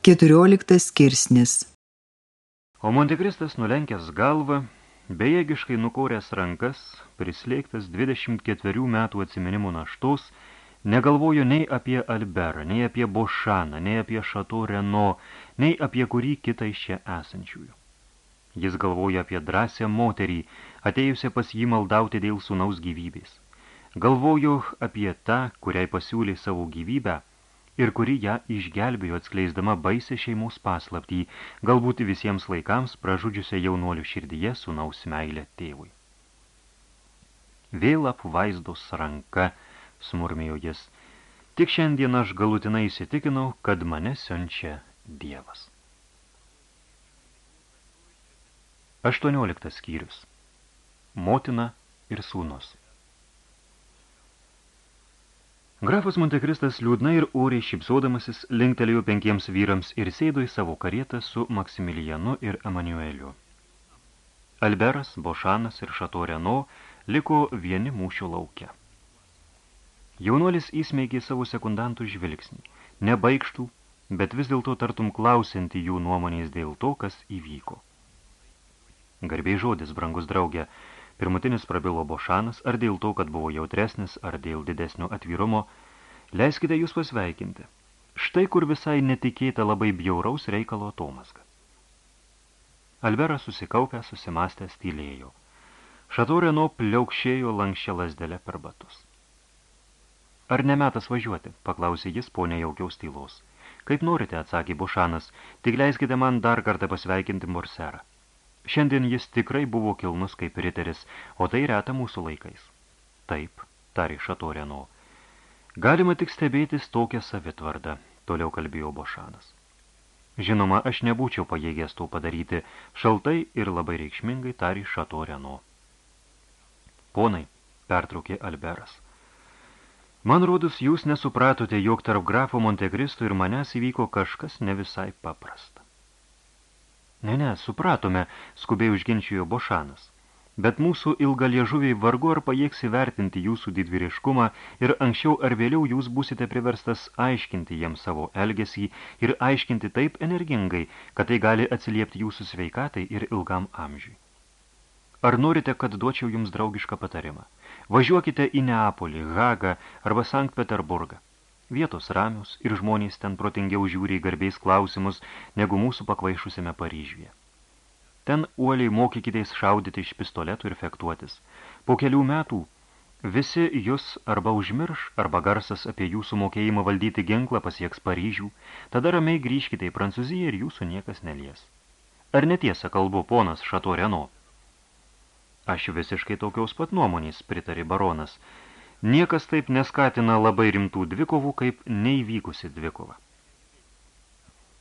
Keturioliktas skirsnis O Montekristas nulenkęs galvą, bejėgiškai nukoręs rankas, prislėgtas 24 metų atsiminimų naštos, negalvojo nei apie Alberą, nei apie Bošaną, nei apie Šato Reno, nei apie kurį kitą iš čia esančiųjų. Jis galvoja apie drąsią moterį, atėjusią pas jį maldauti dėl sūnaus gyvybės. Galvoju apie tą, kuriai pasiūlė savo gyvybę, ir kuri ją išgelbėjo atskleisdama baisę šeimos paslaptį, galbūt visiems laikams pražudžiusią jaunuolių širdyje sunaus meilę tėvui. Vėl apvaizdos ranka, smurmėjo jis, tik šiandien aš galutinai įsitikinau, kad mane siunčia Dievas. 18 skyrius. Motina ir sūnus. Grafas Montekristas liūdnai ir ūriai šipsodamasis linktelėjo penkiems vyrams ir sėdo į savo karietą su Maksimilijanu ir Emanueliu. Alberas, Bošanas ir Šato Reno liko vieni mūšio laukia. Jaunuolis įsmeigė savo sekundantų žvilgsnį, nebaigštų, bet vis dėlto tartum klausinti jų nuomonės dėl to, kas įvyko. Garbiai žodis, brangus draugė, Pirmutinis prabilo Bošanas, ar dėl to, kad buvo jautresnis, ar dėl didesnio atvirumo, leiskite jūs pasveikinti. Štai kur visai netikėta labai bjauraus reikalo atomasga. Alberas susikaupę, susimastęs tylėjo. Šatoreno pliaukšėjo lankščią lasdelę per batus. Ar nemetas važiuoti, paklausė jis po nejaukiaus tylos. Kaip norite, atsakė Bušanas, tik leiskite man dar kartą pasveikinti Morserą. Šiandien jis tikrai buvo kilnus kaip riteris, o tai reta mūsų laikais. Taip, tarė Šatoreno. Galima tik stebėtis tokią savitvardą, toliau kalbėjo Bošanas. Žinoma, aš nebūčiau pajėgęs to padaryti, šaltai ir labai reikšmingai tarė Šatoreno. Ponai, pertraukė Alberas. Man rodus, jūs nesupratote, jog tarp grafo Montekristo ir manęs įvyko kažkas ne visai paprasta. Ne, ne, supratome, skubiai užginčijo Bošanas. Bet mūsų ilgaliežuviai vargu ar pajėgs įvertinti jūsų didvyriškumą ir anksčiau ar vėliau jūs būsite priverstas aiškinti jiems savo elgesį ir aiškinti taip energingai, kad tai gali atsiliepti jūsų sveikatai ir ilgam amžiui. Ar norite, kad duočiau jums draugišką patarimą? Važiuokite į Neapolį, Hagą arba Sankt Peterburgą. Vietos ramius ir žmonės ten protingiau žiūri į garbiais klausimus, negu mūsų pakvaišusime Paryžiuje. Ten uoliai mokykitės šaudyti iš pistoletų ir fektuotis. Po kelių metų visi jūs arba užmirš, arba garsas apie jūsų mokėjimą valdyti ginklą pasieks Paryžių, tada ramiai grįžkite į Prancūziją ir jūsų niekas nelies. Ar netiesa kalbu ponas Šato Reno? Aš visiškai tokiaus pat nuomonės, pritarė baronas, Niekas taip neskatina labai rimtų dvikovų, kaip neįvykusi dvikova.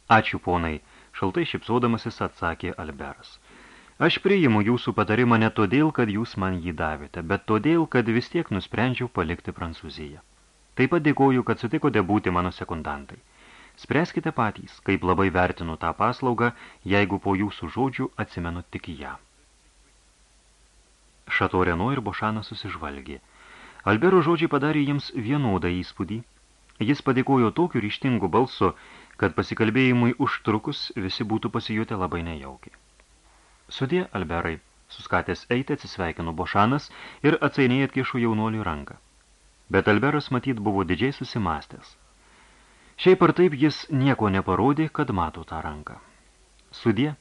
Ačiū, ponai, šaltai šipsodamasis atsakė Alberas. Aš priimu jūsų patarimą ne todėl, kad jūs man jį davėte, bet todėl, kad vis tiek nusprendžiau palikti Prancūziją. Taip pat dėkoju, kad sutikote būti mano sekundantai. Spręskite patys, kaip labai vertinu tą paslaugą, jeigu po jūsų žodžių atsimenu tik ją. Šatoreno ir Bošanas susižvalgė – Albero žodžiai padarė jiems vienodą įspūdį. Jis padėkojo tokiu ryštingu balsu, kad pasikalbėjimui užtrukus visi būtų pasijutę labai nejaukiai. Sudė, Alberai, suskatęs eiti atsisveikino Bošanas ir atsainiai atkišo jaunuolių ranką. Bet Alberas matyt buvo didžiai susimastęs. Šiaip ar taip jis nieko neparodė, kad mato tą ranką. Sudė,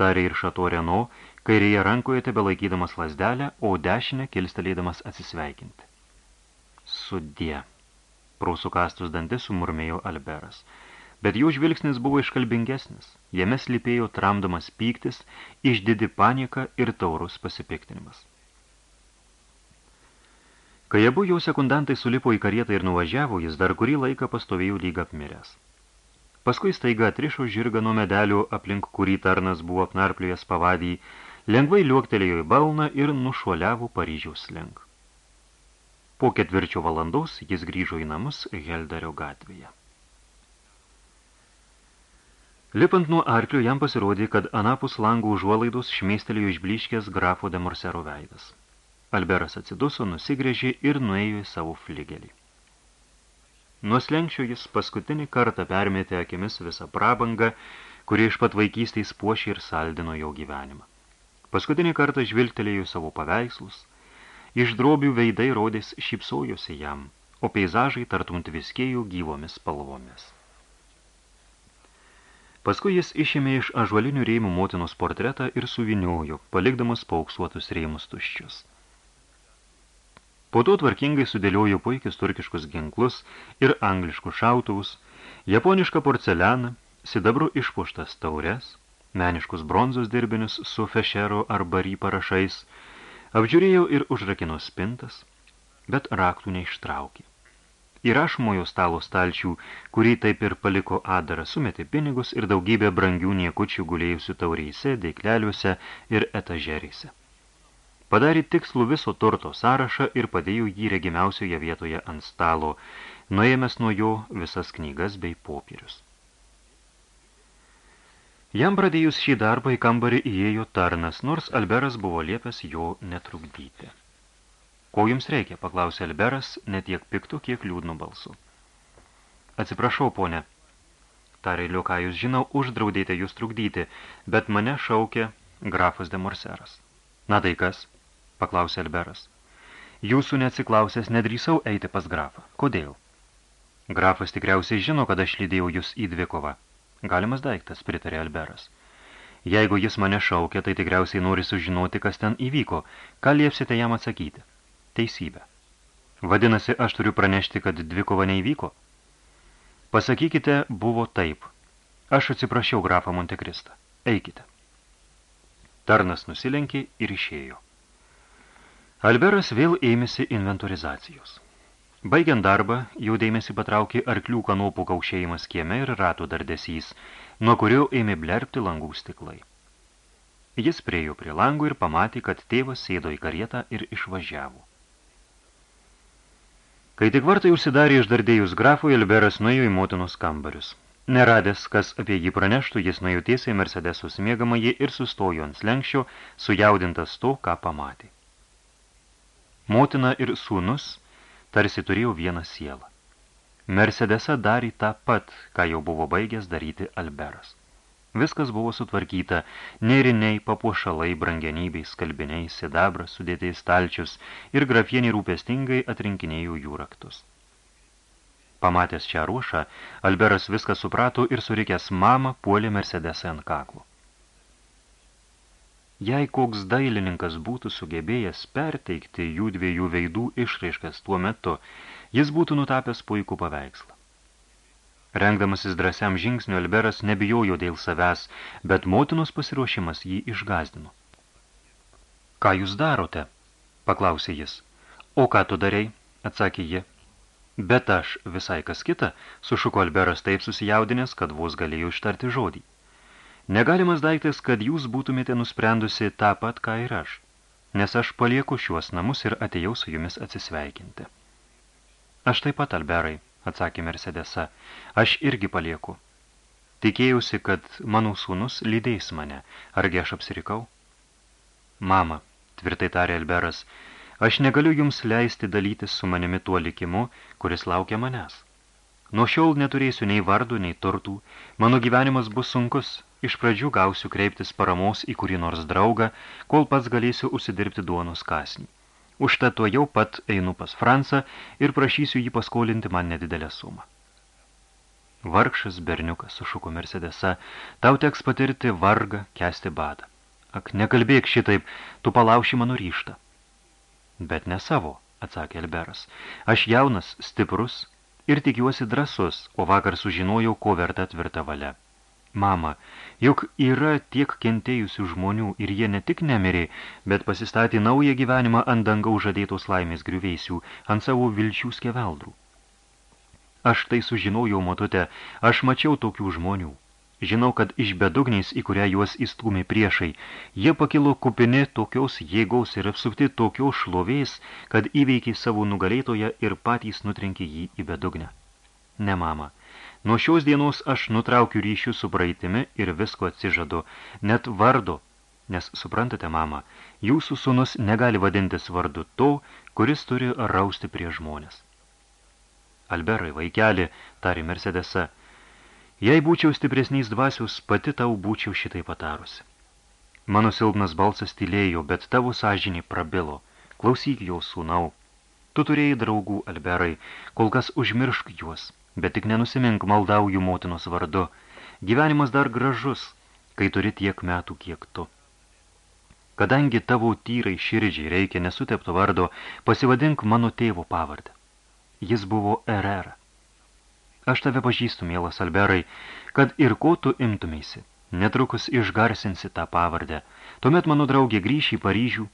tarė ir Šato Reno, kairėje rankoje tebe laikydamas lasdelę, o dešinę kilstelėdamas atsisveikinti. Sudie, prausų kastus dantis sumurmėjo Alberas, bet jų žvilgsnis buvo iškalbingesnis, jame slypėjo tramdomas pyktis, išdidi panika ir taurus pasipiktinimas. Kai abu jau sekundantai sulipo į karietą ir nuvažiavo, jis dar kurį laiką pastovėjo lyg apmiręs. Paskui staiga atrišo žirgą nuo medelių, aplink kurį tarnas buvo apnarpliojęs pavadį, lengvai liuoktelėjo į balną ir nušuoliavo Paryžiaus link. Po ketvirčio valandos jis grįžo į namus Heldario gatvėje. Lipant nuo arklio jam pasirodė, kad anapus langų užuolaidos šmėstelėjo išbliškęs grafo de Morsero veidas. Alberas atsiduso, nusigrėžė ir nuėjo į savo fligelį. Nuo slenkščio jis paskutinį kartą permėtė akimis visą prabangą, kurie iš pat vaikystės puošė ir saldino jo gyvenimą. Paskutinį kartą žvilgtelėjo savo paveikslus, iš drobių veidai rodės šypsojosi jam, o peizažai tartum tviskėjo gyvomis spalvomis. Paskui jis išėmė iš ažualinių rėmų motinos portretą ir suviniojo, palikdamas pauksuotus rėmus tuščius. Po to tvarkingai sudėliojo puikius turkiškus ginklus ir angliškus šautuvus, japonišką porcelianą, sidabru išpuštas taures, meniškus bronzos dirbinius su fešero ar bary parašais, apžiūrėjau ir užrakino spintas, bet raktų neištraukė. Į rašmojo stalo stalčių, kurį taip ir paliko adarą, sumetė pinigus ir daugybę brangių niekučių gulėjusių taurėse, deikleliuose ir etažerėse padarė tikslų viso turto sąrašą ir padėjo jį regimiausioje vietoje ant stalo, nuėmęs nuo jo visas knygas bei popierius. Jam pradėjus šį darbą į kambarį įėjo tarnas, nors Alberas buvo liepęs jo netrukdyti. Ko jums reikia, paklausė Alberas, netiek piktų, kiek liūdnų balsų. Atsiprašau, ponė, tarė liuką, jūs žinau, uždraudėte jūs trukdyti, bet mane šaukė grafas de Morseras. Na tai kas? paklausė Alberas. Jūsų neatsiklausęs nedrįsau eiti pas grafą. Kodėl? Grafas tikriausiai žino, kad aš lydėjau jūs į dvikovą. Galimas daiktas, pritarė Alberas. Jeigu jis mane šaukia, tai tikriausiai nori sužinoti, kas ten įvyko. Ką liepsite jam atsakyti? Teisybė. Vadinasi, aš turiu pranešti, kad dvikova neįvyko? Pasakykite, buvo taip. Aš atsiprašiau grafą Montekristą. Eikite. Tarnas nusilenkė ir išėjo. Alberas vėl ėmėsi inventorizacijos. Baigiant darbą, jau dėmesį patraukė arklių kanopų kaušėjimas kieme ir ratų dardesys, nuo kurio ėmė blerpti langų stiklai. Jis priejo prie langų ir pamatė, kad tėvas sėdo į karietą ir išvažiavo. Kai tik vartai užsidarė išdardėjus grafui, Alberas nuėjo į motinos kambarius. Neradęs, kas apie jį praneštų, jis nuėjo tiesiai Mercedesus mėgamąjį ir sustojo ant slenkščio, sujaudintas to, ką pamatė. Motina ir sūnus tarsi turėjo vieną sielą. Mercedesa darė tą pat, ką jau buvo baigęs daryti Alberas. Viskas buvo sutvarkyta, neriniai, papuošalai, brangenybei, skalbiniai, sidabras, sudėtėjai stalčius ir grafieniai rūpestingai atrinkinėjo jų raktus. Pamatęs šią ruošą, Alberas viską suprato ir surikęs mamą puolė Mercedesą ant kaklų. Jei koks dailininkas būtų sugebėjęs perteikti jų dviejų veidų išraiškas tuo metu, jis būtų nutapęs puikų paveikslą. Rengdamasis drąsiam žingsniu, Alberas nebijojo dėl savęs, bet motinos pasiruošimas jį išgazdino. Ką jūs darote? paklausė jis. O ką tu darei? atsakė ji. Bet aš visai kas kita, sušuko Alberas taip susijaudinęs, kad vos galėjo ištarti žodį. Negalimas daiktas, kad jūs būtumėte nusprendusi tą pat, ką ir aš, nes aš palieku šiuos namus ir atėjau su jumis atsisveikinti. Aš taip pat, Alberai, atsakė Mercedesa, aš irgi palieku. Tikėjausi, kad mano sūnus lydės mane, argi aš apsirikau? Mama, tvirtai tarė Alberas, aš negaliu jums leisti dalytis su manimi tuo likimu, kuris laukia manęs. Nuo šiol neturėsiu nei vardų, nei turtų, mano gyvenimas bus sunkus, Iš pradžių gausiu kreiptis paramos į kurį nors draugą, kol pats galėsiu užsidirbti duonos kasnį. Užtat to jau pat einu pas Fransą ir prašysiu jį paskolinti man nedidelę sumą. Vargšas berniukas, sušuko Mercedesa, tau teks patirti vargą, kesti badą. Ak, nekalbėk šitaip, tu palauši mano ryštą. Bet ne savo, atsakė Alberas. Aš jaunas, stiprus ir tikiuosi drasus, o vakar sužinojau, ko verta tvirta valia. Mama, juk yra tiek kentėjusių žmonių ir jie ne tik nemirė, bet pasistatė naują gyvenimą ant dangaus žadėtos laimės griuveisių, ant savo vilčių skeveldrų. Aš tai sužinojau, motute, aš mačiau tokių žmonių. Žinau, kad iš bedugniais, į kurią juos įstūmė priešai, jie pakilo kupini tokios jėgos ir apsukti tokios šlovės, kad įveikė savo nugalėtoją ir patys nutrenkė jį į bedugnę. Ne, mama, Nuo šios dienos aš nutraukiu ryšių su praeitimi ir visko atsižadu, net vardu, nes, suprantate, mama, jūsų sūnus negali vadintis vardu to, kuris turi rausti prie žmonės. Alberai, vaikeli, tari Mercedesa, jei būčiau stipresniais dvasius, pati tau būčiau šitai patarusi. Mano silpnas balsas tylėjo, bet tavo sąžinį prabilo. Klausyk jo, sūnau. Tu turėjai draugų, Alberai, kol kas užmiršk juos, bet tik nenusimink maldauju motinos vardu. Gyvenimas dar gražus, kai turi tiek metų, kiek tu. Kadangi tavo tyrai širdžiai reikia nesutepto vardo, pasivadink mano tėvo pavardę. Jis buvo Erera. Aš tave pažįstu, mielas Alberai, kad ir ko tu imtumėsi. Netrukus išgarsinsi tą pavardę. Tuomet mano draugė grįš į Paryžių,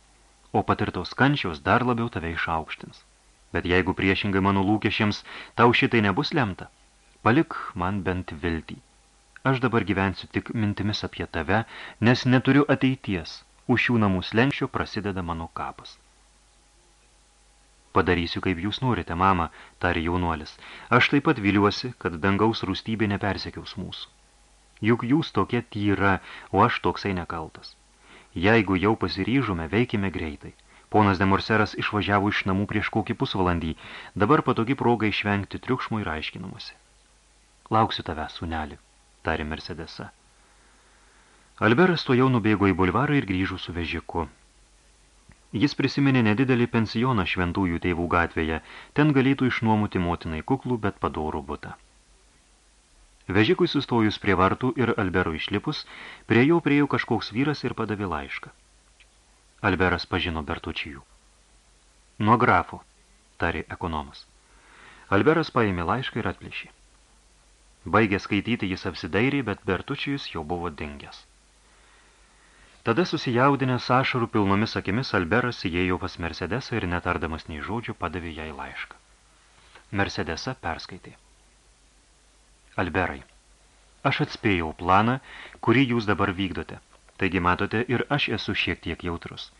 o patirtos kančios dar labiau tave išaukštins. Bet jeigu priešingai mano lūkesčiams tau šitai nebus lemta, palik man bent viltį. Aš dabar gyvensiu tik mintimis apie tave, nes neturiu ateities, už šių namų slenkščio prasideda mano kapas. Padarysiu, kaip jūs norite, mama, tarė jaunuolis. Aš taip pat viliuosi, kad dangaus rūstybė nepersekiaus mūsų. Juk jūs tokia tyra, o aš toksai nekaltas. Jeigu jau pasiryžome, veikime greitai. Ponas Demorseras išvažiavo iš namų prieš kokį pusvalandį, dabar patogi proga išvengti triukšmo ir aiškinamuose. Lauksiu tave, suneli, tarė Mercedesa. Alberas to jau nubėgo į bulvarą ir grįžo su vežiku. Jis prisiminė nedidelį pensioną šventųjų tėvų gatvėje, ten galėtų išnuomoti motinai kuklų, bet padorų butą. Vežikui sustojus prie vartų ir Alberų išlipus, prie jo priejo kažkoks vyras ir padavė laišką. Alberas pažino Bertučijų. Nuo grafo, tarė ekonomas. Alberas paėmė laišką ir atplėšė. Baigė skaityti jis apsidairė, bet Bertučijus jau buvo dingęs. Tada susijaudinęs ašarų pilnomis akimis Alberas įėjo pas Mercedesą ir netardamas nei žodžių padavė jai laišką. Mercedesa perskaitė. Alberai, aš atspėjau planą, kurį jūs dabar vykdote. Taigi matote, ir aš esu šiek tiek jautrus.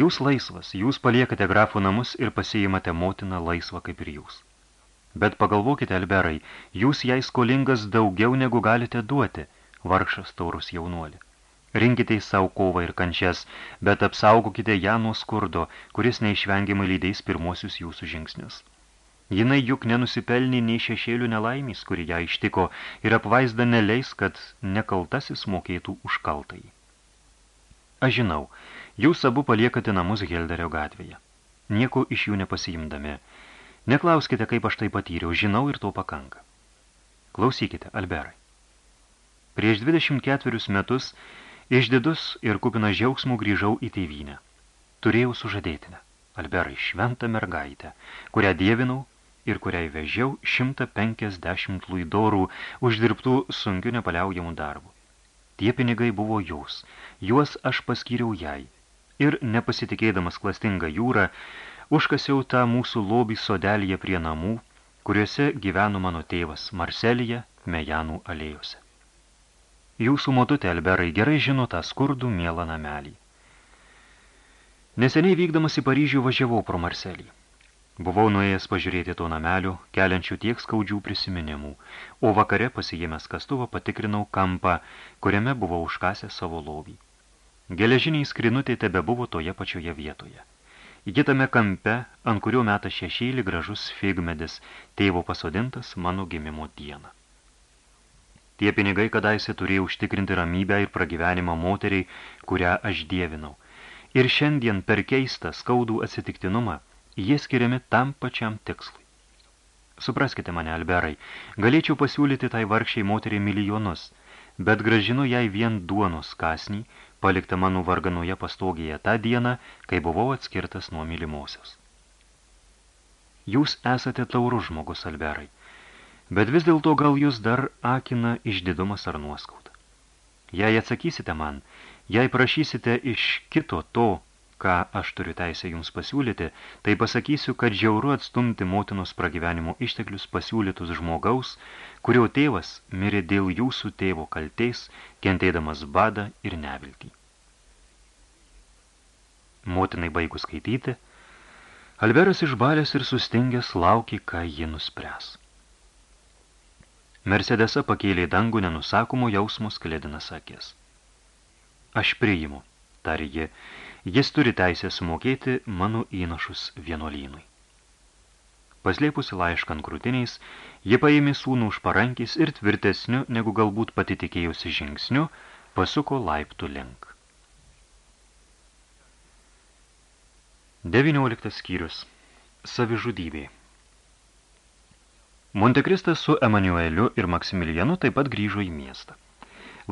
Jūs laisvas, jūs paliekate grafų namus ir pasiimate motiną laisvą kaip ir jūs. Bet pagalvokite, Alberai, jūs jai skolingas daugiau negu galite duoti, vargšas taurus jaunuolį. Rinkite į savo kovą ir kančias, bet apsaugokite ją nuo skurdo, kuris neišvengiamai lydės pirmosius jūsų žingsnius. Jinai juk nenusipelnė nei šešėlių nelaimys, kuri ją ištiko, ir apvaizda neleis, kad nekaltasis mokėtų už kaltai. Aš žinau, jūs abu paliekate namus Helderio gatvėje. Nieko iš jų nepasiimdami. Neklauskite, kaip aš tai patyriau, žinau ir to pakanka. Klausykite, Alberai. Prieš 24 metus Išdidus ir kupinas džiaugsmų grįžau į tėvynę. Turėjau sužadėtinę, Alberai, šventą mergaitę, kurią dievinau ir kuriai vežiau 150 luidorų uždirbtų sunkiu nepaliaujamų darbų. Tie pinigai buvo jos, juos aš paskyriau jai. Ir, nepasitikėdamas klastingą jūrą, užkasiau tą mūsų lobį sodelyje prie namų, kuriuose gyveno mano tėvas Marselija Mejanų alėjose. Jūsų modutė, Alberai, gerai žino tą skurdų mielą namelį. Neseniai vykdamas į Paryžių važiavau pro Marselį. Buvau nuėjęs pažiūrėti to namelio, keliančių tiek skaudžių prisiminimų, o vakare pasijėmęs kastuvą patikrinau kampą, kuriame buvo užkasę savo lovį. Geležiniai skrinutė tebe buvo toje pačioje vietoje. Įgitame kampe, ant kurio meta šešėlį gražus figmedis, tėvo pasodintas mano gimimo dieną. Tie pinigai kadaise turėjo užtikrinti ramybę ir pragyvenimą moteriai, kurią aš dievinau. Ir šiandien per keistą skaudų atsitiktinumą jie skiriami tam pačiam tikslui. Supraskite mane, Alberai, galėčiau pasiūlyti tai vargšiai moteriai milijonus, bet gražinu jai vien duonos kasnį, palikta mano varganoje pastogėje tą dieną, kai buvau atskirtas nuo mylimosios. Jūs esate taurus žmogus, Alberai. Bet vis dėlto gal jūs dar akina išdidumas ar nuoskauda. Jei atsakysite man, jei prašysite iš kito to, ką aš turiu teisę jums pasiūlyti, tai pasakysiu, kad žiauru atstumti motinos pragyvenimo išteklius pasiūlytus žmogaus, kurio tėvas mirė dėl jūsų tėvo kaltės, kentėdamas badą ir neviltį. Motinai baigus skaityti, Alberas išbalęs ir sustingęs laukė, ką ji nuspręs. Mercedesa pakėlė dangų nenusakomo jausmo sklėdinas akės. Aš priimu, tarė ji, jis turi teisę sumokėti mano įnašus vienuolynui. Paslėpusi laišką ant krūtiniais, ji paėmė sūnų už parankys ir tvirtesniu, negu galbūt pati tikėjusi žingsniu, pasuko laiptų link. 19 skyrius. Savižudybė. Montekristas su Emanueliu ir Maksimilijanu taip pat grįžo į miestą.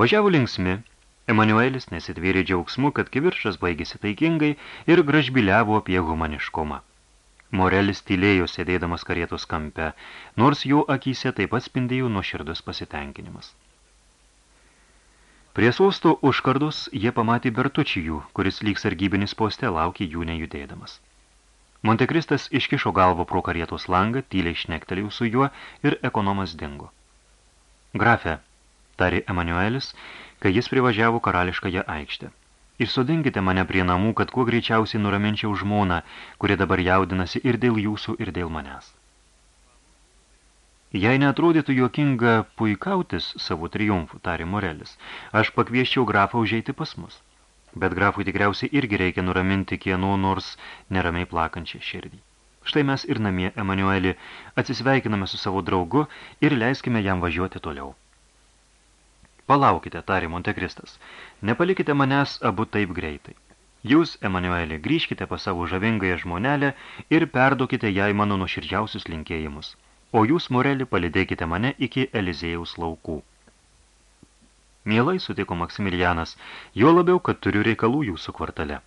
Važiavo linksmi, Emanuelis nesitvėrė džiaugsmu, kad kiviršas baigėsi taikingai ir gražbiliavo apie humaniškumą. Morelis tylėjo sėdėdamas karietos kampe, nors jo akyse taip pat spindėjo nuoširdus pasitenkinimas. Prie sosto užkardus jie pamatė Bertučijų, kuris lyg sargybinis poste laukė jų nejudėdamas. Montekristas iškišo galvo pro karietos langą, tyliai šnektelėjau su juo ir ekonomas dingo. Grafe, tarė Emanuelis, kai jis privažiavo karališkąją aikštę ir sodinkite mane prie namų, kad kuo greičiausiai nuraminčiau žmoną, kurie dabar jaudinasi ir dėl jūsų, ir dėl manęs. Jei neatrodytų juokinga puikautis savo triumfų, tarė Morelis, aš pakvieščiau grafą užeiti pas mus. Bet grafui tikriausiai irgi reikia nuraminti kieno nors neramiai plakančią širdį. Štai mes ir namie, Emanuelį, atsisveikiname su savo draugu ir leiskime jam važiuoti toliau. Palaukite, tarė Montekristas, nepalikite manęs abu taip greitai. Jūs, Emanuelė, grįžkite pas savo žavingąją žmonelę ir perduokite jai mano nuoširdžiausius linkėjimus, o jūs, Morelį, palidėkite mane iki Elizėjaus laukų. Mielai sutiko Maksimilianas, jo labiau, kad turiu reikalų jūsų kvartale.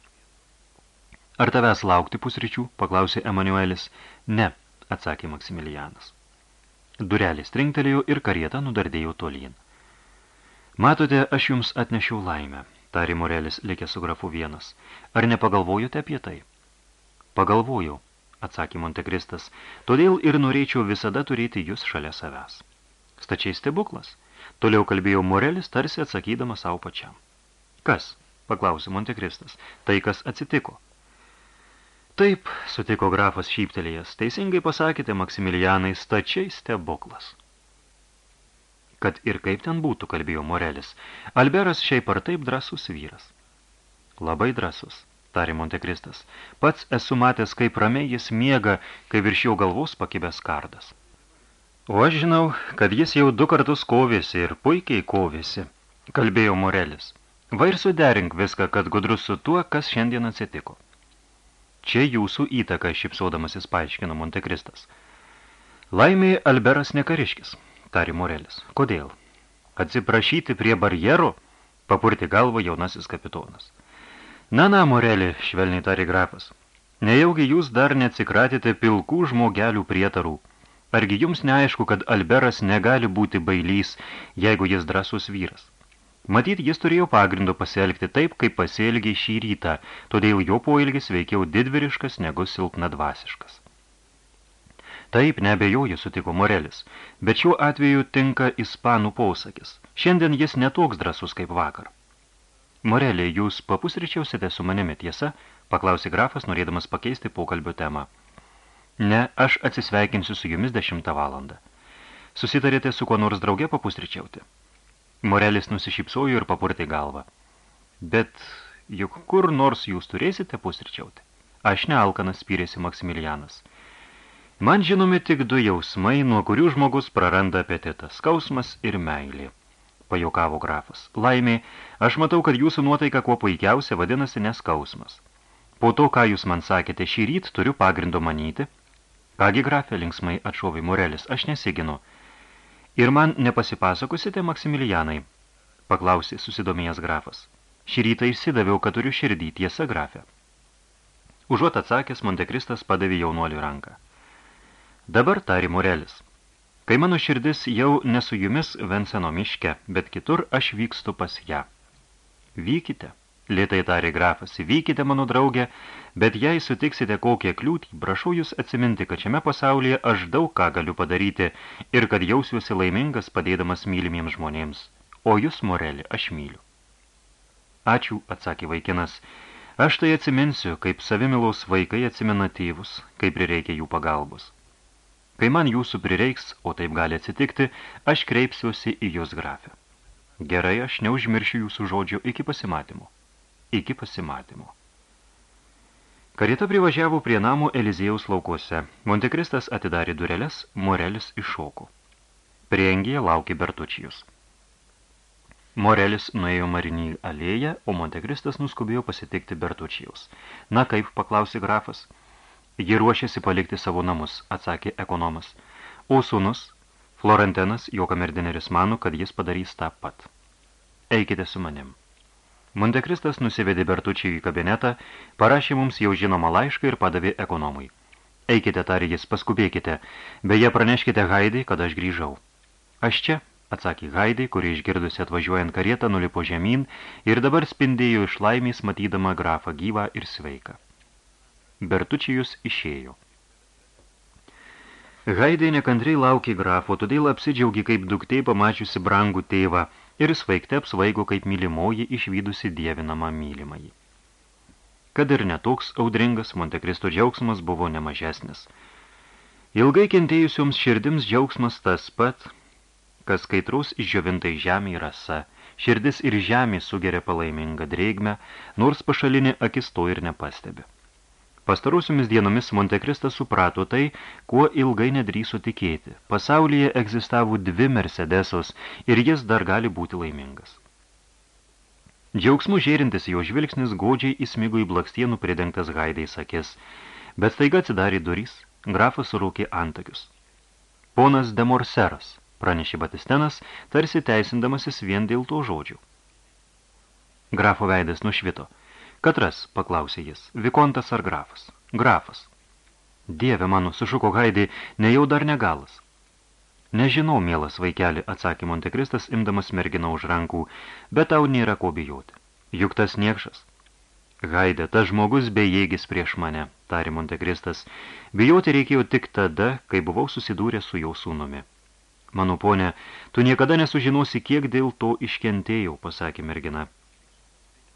Ar tavęs laukti pusryčių, paklausė Emanuelis. Ne, atsakė Maksimilianas. Durelės trinktelėjo ir karieta nudardėjo tolyn. Matote, aš jums atnešiau laimę, tarė Morelis, likęs su grafu vienas. Ar nepagalvojote apie tai? Pagalvojau, atsakė Montekristas, todėl ir norėčiau visada turėti jūs šalia savęs. Stačiai stebuklas. Toliau kalbėjo Morelis, tarsi atsakydama savo pačiam. Kas? paklausė Montekristas. Tai, kas atsitiko. Taip, sutiko grafas šyptelėjęs, teisingai pasakėte, Maksimilianai, stačiai stebuklas. Kad ir kaip ten būtų, kalbėjo Morelis, Alberas šiaip ar taip drasus vyras. Labai drasus, tarė Montekristas. Pats esu matęs, kaip ramiai jis miega, kai virš jo galvos pakibęs kardas. O aš žinau, kad jis jau du kartus kovėsi ir puikiai kovėsi, kalbėjo Morelis. Va ir suderink viską, kad gudrus su tuo, kas šiandien atsitiko. Čia jūsų įtaka, šipsodamasis paaiškino Montekristas. Laimė Alberas nekariškis, tarė Morelis. Kodėl? Atsiprašyti prie barjero? Papurti galvą jaunasis kapitonas. Na, na, Morelį, švelniai tarė grafas. Nejaugi jūs dar neatsikratėte pilkų žmogelių prietarų. Argi jums neaišku, kad Alberas negali būti bailys, jeigu jis drasus vyras? Matyt, jis turėjo pagrindo pasielgti taip, kaip pasielgė šį rytą, todėl jo poilgis veikiau didviriškas negu silpnadvasiškas. Taip, nebejoju, sutiko Morelis, bet šiuo atveju tinka ispanų posakis. Šiandien jis netoks drasus kaip vakar. Morelė, jūs papusryčiausite su manimi tiesa? Paklausė grafas, norėdamas pakeisti pokalbio temą. Ne, aš atsisveikinsiu su jumis dešimtą valandą. Susitarėte su kuo nors drauge papusryčiauti? Morelis nusišypsojo ir papurtė galvą. Bet juk kur nors jūs turėsite pusryčiauti? Aš nealkanas, spyrėsi Maksimilianas. Man žinomi tik du jausmai, nuo kurių žmogus praranda apetitą – skausmas ir meilė. Pajokavo grafas. Laimė, aš matau, kad jūsų nuotaika kuo puikiausia vadinasi neskausmas. Po to, ką jūs man sakėte šį ryt, turiu pagrindo manyti. Kągi grafė linksmai atšovė Morelis, aš nesiginu. Ir man nepasipasakosite, Maksimilianai? Paklausė susidomėjęs grafas. Šį rytą išsidaviau, kad turiu širdį, tiesa grafė. Užuot atsakęs, Montekristas padavė jaunuolių ranką. Dabar tari Murelis. Kai mano širdis jau nesu jumis Venseno miške, bet kitur aš vykstu pas ją. Vykite, lėtai tarė grafas, vykite mano draugė, bet jei sutiksite kokią kliūtį, prašau jūs atsiminti, kad šiame pasaulyje aš daug ką galiu padaryti ir kad jausiuosi laimingas padėdamas mylimiems žmonėms. O jūs, Morelį, aš myliu. Ačiū, atsakė vaikinas. Aš tai atsiminsiu, kaip savimilaus vaikai atsimena tėvus, kai prireikia jų pagalbos. Kai man jūsų prireiks, o taip gali atsitikti, aš kreipsiuosi į jūs grafę. Gerai, aš neužmiršiu jūsų žodžio iki pasimatymo. Iki pasimatymo. Karieta privažiavo prie namo Eliziejaus laukuose. Montekristas atidarė dureles, Morelis iššoko. Priengėje laukė Bertučijus. Morelis nuėjo Marinį alėją, o Montekristas nuskubėjo pasitikti Bertučijaus. Na kaip, paklausė grafas. Ji ruošėsi palikti savo namus, atsakė ekonomas. O sūnus, Florentinas, jo kamerdineris mano, kad jis padarys tą pat. Eikite su manim. Montekristas nusivedė Bertučiai į kabinetą, parašė mums jau žinomą laišką ir padavė ekonomui. Eikite, tarė jis, paskubėkite, beje praneškite Haidai, kad aš grįžau. Aš čia, atsakė Haidai, kuri išgirdusi atvažiuojant karietą nulipo žemyn ir dabar spindėjo iš laimės matydama grafą gyvą ir sveiką. Bertučijus išėjo. Haidai nekantriai laukė grafo, todėl apsidžiaugi kaip duktei pamačiusi brangų tėvą – ir svaigte apsvaigo kaip mylimoji išvydusi dievinamą mylimąjį. Kad ir netoks audringas, Montekristo džiaugsmas buvo nemažesnis. Ilgai kentėjusioms širdims džiaugsmas tas pat, kas kaitrus išdžiovintai žemė rasa, širdis ir žemė sugeria palaimingą drėgmę, nors pašalinė akis to ir nepastebi. Pastarusiomis dienomis Montekristas suprato tai, kuo ilgai nedryso tikėti. Pasaulyje egzistavo dvi Mercedesos ir jis dar gali būti laimingas. Džiaugsmų žėrintis jo žvilgsnis godžiai įsmigo į blakstienų pridengtas gaidais akis, bet staiga atsidarė durys, grafas surūkė antakius. Ponas Demorseras, pranešė Batistenas, tarsi teisindamasis vien dėl to žodžių. Grafo veidas nušvito – Katras, paklausė jis, vikontas ar grafas? Grafas. Dieve mano, sušuko Haidai, ne jau dar negalas. Nežinau, mielas vaikeli, atsakė Montekristas, imdamas merginą už rankų, bet tau nėra ko bijoti. Juk tas niekšas. Haidė, tas žmogus bejėgis prieš mane, tarė Montekristas. Bijoti reikėjo tik tada, kai buvau susidūrę su jau sūnumi. Mano ponė, tu niekada nesužinosi, kiek dėl to iškentėjau, pasakė mergina.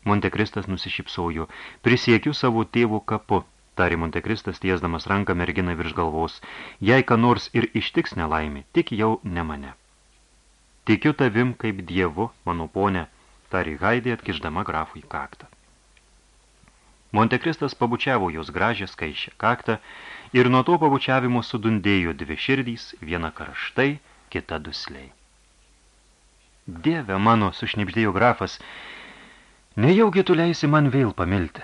Montekristas nusišypsojo. Prisiekiu savo tėvų kapu, tarė Montekristas tiesdamas ranką merginą virš galvos. Jei ką nors ir ištiks nelaimė, tik jau ne mane. Tikiu tavim kaip dievu, mano ponė, tarė Haidė atkiždama grafui kaktą. Montekristas pabučiavo jos gražią skaičią kaktą ir nuo to pabučiavimo sudundėjo dvi širdys, viena karštai, kita dusliai. Dieve mano, sušnipždėjo grafas, Nejaugi tu leisi man vėl pamilti.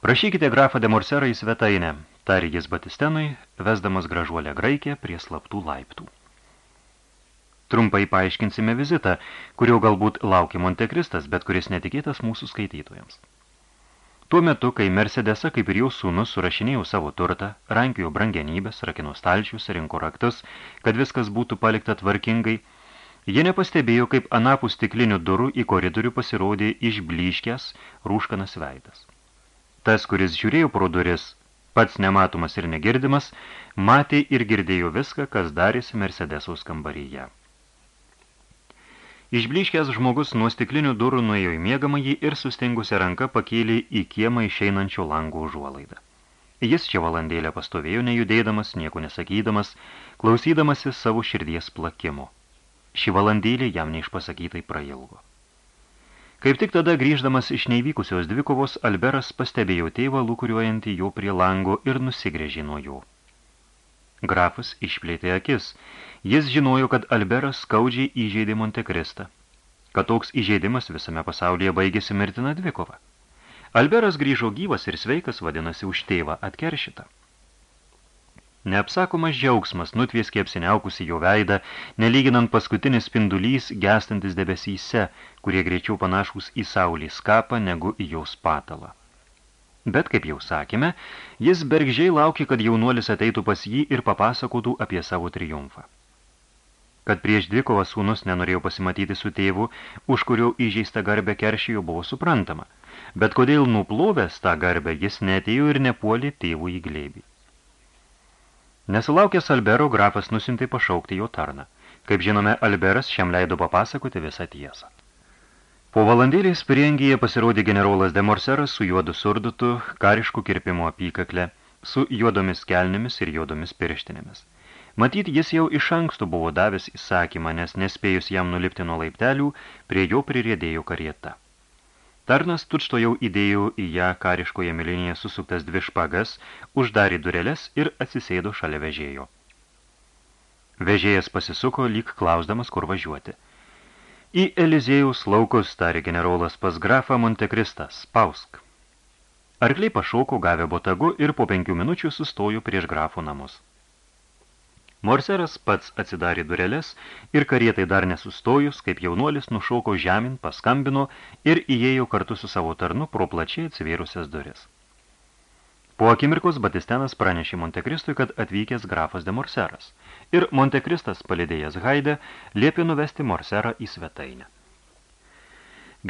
Prašykite grafą de Morserą į svetainę, tarė jis Batistenui, vesdamas gražuolę graikę prie slaptų laiptų. Trumpai paaiškinsime vizitą, kurio galbūt laukia Montekristas, bet kuris netikėtas mūsų skaitytojams. Tuo metu, kai Mercedesa, kaip ir jau sūnus, surašinėjo savo turtą, rankiojo brangenybės, rakino stalčius, rinko raktus, kad viskas būtų palikta tvarkingai, Jie nepastebėjo, kaip anapų stiklinių durų į koridorių pasirodė išbliškęs rūškanas veidas. Tas, kuris žiūrėjo pro duris, pats nematomas ir negirdimas, matė ir girdėjo viską, kas darėsi Mercedesaus kambaryje. Išbliškęs žmogus nuo stiklinių durų nuėjo į miegamąjį ir sustingusią ranką pakėlė į kiemą išeinančio lango užuolaidą. Jis čia valandėlę pastovėjo nejudėdamas, nieko nesakydamas, klausydamasis savo širdies plakimo. Ši valandėlė jam neišpasakytai prailgo. Kaip tik tada grįždamas iš neįvykusios dvikovos, Alberas pastebėjo tėvą lūkuriuojantį jo prie lango ir nusigrėžė nuo jo. Grafas išplėtė akis. Jis žinojo, kad Alberas skaudžiai įžeidė Montekristą, kad toks įžeidimas visame pasaulyje baigėsi mirtina dvikova. Alberas grįžo gyvas ir sveikas, vadinasi, už tėvą atkeršitą. Neapsakomas džiaugsmas nutvieskė apsiniaukusi jo veidą, nelyginant paskutinis spindulys gestantis debesyse, kurie greičiau panašus į saulį skapą negu į jos patalą. Bet, kaip jau sakėme, jis bergžiai laukė, kad jaunuolis ateitų pas jį ir papasakotų apie savo triumfą. Kad prieš dvikovą sūnus nenorėjo pasimatyti su tėvu, už kurio įžeista garbę keršijo buvo suprantama, bet kodėl nuplovęs tą garbę jis netėjo ir nepuolė tėvų į glėbį. Nesulaukęs Albero, grafas nusintai pašaukti jo tarną. Kaip žinome, Alberas šiam leido papasakoti visą tiesą. Po valandėlės priengyje pasirodė generolas de Morseras su juodu surdutu, karišku kirpimo apykakle, su juodomis kelnėmis ir juodomis pirštinėmis. Matyt, jis jau iš anksto buvo davęs įsakymą, nes nespėjus jam nulipti nuo laiptelių, prie jo prirėdėjo karieta. Tarnas tučto jau įdėjo į ją kariškoje milinėje susuktas dvi špagas, uždarė dureles ir atsisėdo šalia vežėjo. Vežėjas pasisuko, lyg klausdamas, kur važiuoti. Į Elizėjaus laukus tarė generolas pas grafą Montekristą, spausk. Arkliai pašoko gavę botagu ir po penkių minučių sustojo prieš grafų namus. Morseras pats atsidarė dureles ir karietai dar nesustojus, kaip jaunuolis nušoko žemin, paskambino ir įėjo kartu su savo tarnu pro plačiai atsivėrusias duris. Po akimirkos Batistenas pranešė Montekristui, kad atvykęs grafas de Morseras, ir Montekristas, palidėjęs Haidę, liepė nuvesti Morserą į svetainę.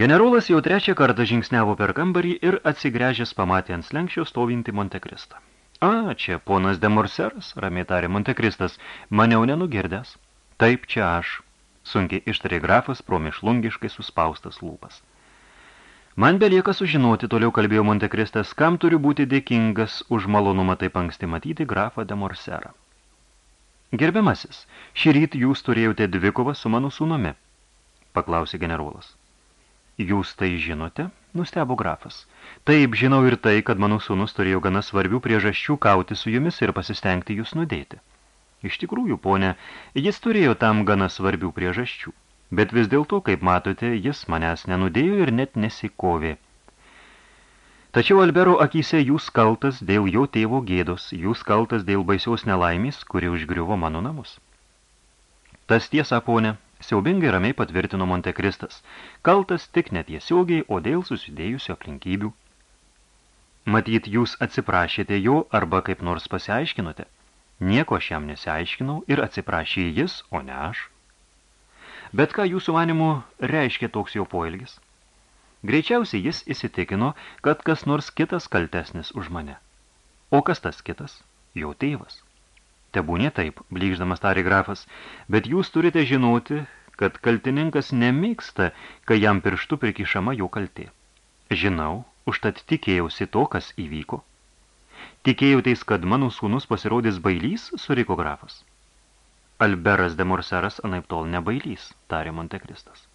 Generolas jau trečią kartą žingsniavo per kambarį ir atsigręžęs pamatė ant slenkščio stovintį Montekristą. A, čia ponas de Morseras, ramiai tarė Montekristas, maniau nenugirdęs. Taip, čia aš, sunkiai ištarė grafas pro mišlungiškai suspaustas lūpas. Man belieka sužinoti, toliau kalbėjo Montekristas, kam turiu būti dėkingas už malonumą taip anksti matyti grafą de Morserą. Gerbiamasis, šį ryt jūs turėjote dvikovą su mano sūnumi, paklausė generolas. Jūs tai žinote? Nustebo grafas. Taip, žinau ir tai, kad mano sūnus turėjo gana svarbių priežasčių kauti su jumis ir pasistengti jūs nudėti. Iš tikrųjų, ponė, jis turėjo tam gana svarbių priežasčių. Bet vis dėlto, kaip matote, jis manęs nenudėjo ir net nesikovė. Tačiau Albero akise jūs kaltas dėl jo tėvo gėdos, jūs kaltas dėl baisiaus nelaimės, kuri užgriuvo mano namus. Tas tiesa, ponė, siaubingai ramiai patvirtino Montekristas, kaltas tik netiesiogiai, o dėl susidėjusių aplinkybių. Matyt, jūs atsiprašėte jo arba kaip nors pasiaiškinote. Nieko aš jam nesiaiškinau ir atsiprašė jis, o ne aš. Bet ką jūsų manimu reiškia toks jo poelgis? Greičiausiai jis įsitikino, kad kas nors kitas kaltesnis už mane. O kas tas kitas? Jo tėvas. Tebūnė taip, blyždamas tarė grafas, bet jūs turite žinoti, kad kaltininkas nemėgsta, kai jam pirštu prikišama jo kaltė. Žinau, užtat tikėjausi to, kas įvyko. Tikėjauteis, kad mano sūnus pasirodys bailys, suriko grafas. Alberas de Morseras anaip tol nebailys, tarė Montekristas.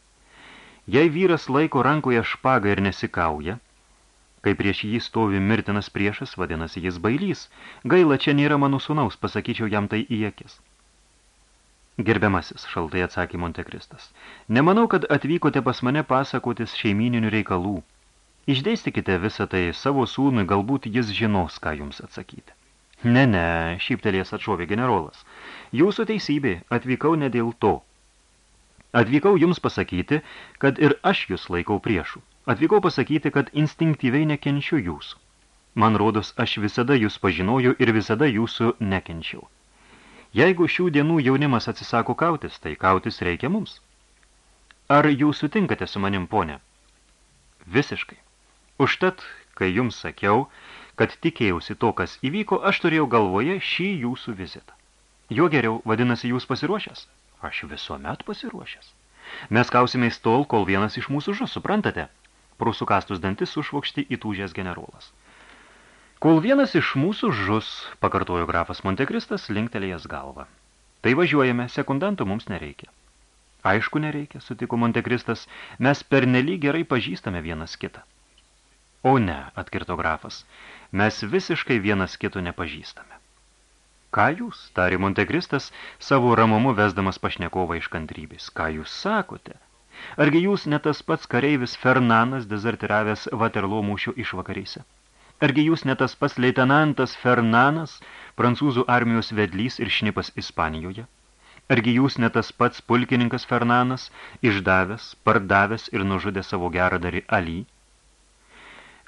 Jei vyras laiko rankoje špagą ir nesikauja, Kai prieš jį stovi mirtinas priešas, vadinasi jis bailys. Gaila, čia nėra mano sūnaus, pasakyčiau jam tai į akis. Gerbiamasis, šaltai atsakė Montekristas. Nemanau, kad atvykote pas mane pasakotis šeimininių reikalų. Išdėstykite visą tai savo sūnui, galbūt jis žinos, ką jums atsakyti. Ne, ne, šyptelės atšovė generolas. Jūsų teisybė, atvykau ne dėl to. Atvykau jums pasakyti, kad ir aš jūs laikau priešų. Atvykau pasakyti, kad instinktyviai nekenčiu jūsų. Man rodos, aš visada jūs pažinojau ir visada jūsų nekenčiau. Jeigu šių dienų jaunimas atsisako kautis, tai kautis reikia mums. Ar jūs sutinkate su manim, ponė? Visiškai. Užtat, kai jums sakiau, kad tikėjausi to, kas įvyko, aš turėjau galvoje šį jūsų vizitą. Jo geriau, vadinasi, jūs pasiruošęs? Aš visuomet pasiruošęs. Mes kausimės tol, kol vienas iš mūsų žus, suprantate? Pro sukastus dantis sušvokšti įtūžęs generolas. Kol vienas iš mūsų žus, pakartojo grafas Montekristas, linktelėjęs galvą. Tai važiuojame, sekundantų mums nereikia. Aišku, nereikia, sutiko Montekristas, mes pernelyg gerai pažįstame vienas kitą. O ne, atkirto grafas, mes visiškai vienas kito nepažįstame. Ką jūs, tarė Montekristas, savo ramumu vesdamas pašnekovą iš kantrybės, ką jūs sakote? Argi jūs ne tas pats kareivis Fernanas dezertiravęs Vaterlo mūšio išvakareise? Argi jūs ne tas pats leitenantas Fernanas, prancūzų armijos vedlys ir šnipas Ispanijoje? Argi jūs ne tas pats pulkininkas Fernanas, išdavęs, pardavęs ir nužudė savo geradarį Ali?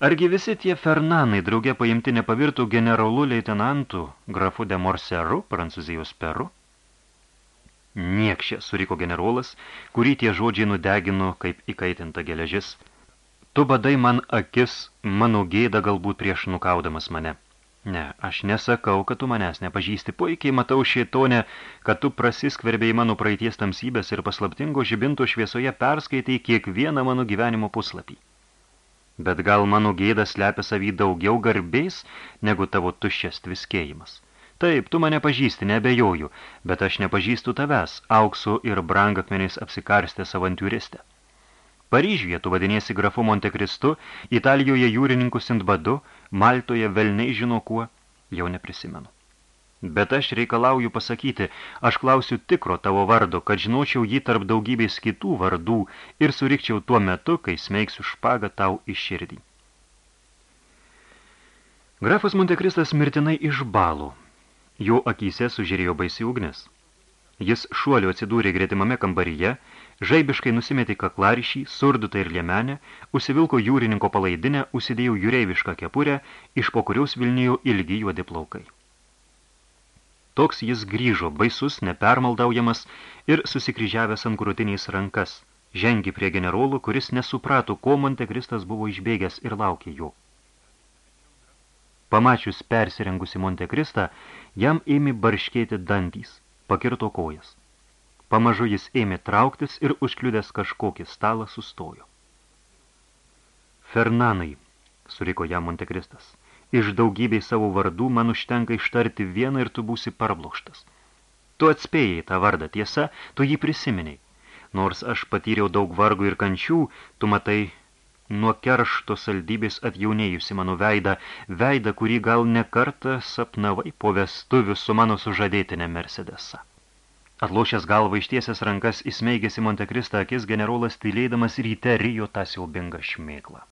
Argi visi tie Fernanai drauge paimti nepavirtų generolų leitenantų, grafu de Morseru, prancūzijos peru? Niekšė, suriko generolas, kurį tie žodžiai nudegino kaip įkaitinta geležis. Tu badai man akis, mano gėda galbūt prieš nukaudamas mane. Ne, aš nesakau, kad tu manęs nepažįsti. Puikiai matau šėtonę, kad tu prasiskverbėjai mano praeities tamsybės ir paslaptingo žibinto šviesoje perskaitai kiekvieną mano gyvenimo puslapį. Bet gal mano gėda slepia savį daugiau garbės, negu tavo tuščias tviskėjimas. Taip, tu mane pažįsti, nebejoju, bet aš nepažįstu tavęs, auksu ir brangakmeniais apsikarstęs avantūristę. Paryžiuje tu vadinėsi grafu Montekristu, Italijoje jūrininku Sindbadu, Maltoje velniai žino kuo, jau neprisimenu. Bet aš reikalauju pasakyti, aš klausiu tikro tavo vardo, kad žinočiau jį tarp daugybės kitų vardų ir surikčiau tuo metu, kai smeiksiu špagą tau iš širdį. Grafas Montekristas mirtinai išbalo. Jo akyse sužiūrėjo baisi ugnis. Jis šuoliu atsidūrė gretimame kambaryje, žaibiškai nusimetė kaklarišį, surdutą ir liemenę, užsivilko jūrininko palaidinę, užsidėjo jūreivišką kepurę, iš po kuriaus vilnijo ilgi juodi plaukai. Toks jis grįžo, baisus, nepermaldaujamas ir susikryžiavęs ant krūtiniais rankas, žengi prie generolų, kuris nesuprato, ko Montekristas buvo išbėgęs ir laukė jo. Pamačius persirengusi Montekristą, jam ėmė barškėti dantys, pakirto kojas. Pamažu jis ėmė trauktis ir užkliudęs kažkokį stalą sustojo. Fernanai, suriko jam Montekristas, iš daugybės savo vardų man užtenka ištarti vieną ir tu būsi parblokštas. Tu atspėjai tą vardą, tiesa, tu jį prisiminiai. Nors aš patyriau daug vargų ir kančių, tu matai nuo keršto saldybės atjaunėjusi mano veidą, veidą, kurį gal ne kartą sapnavai po vestuvių su mano sužadėtinė Mercedesa. Atlošęs galvą ištiesęs rankas įsmeigėsi Montekristą akis generolas tylėdamas ryte rijo tą siaubingą šmėklą.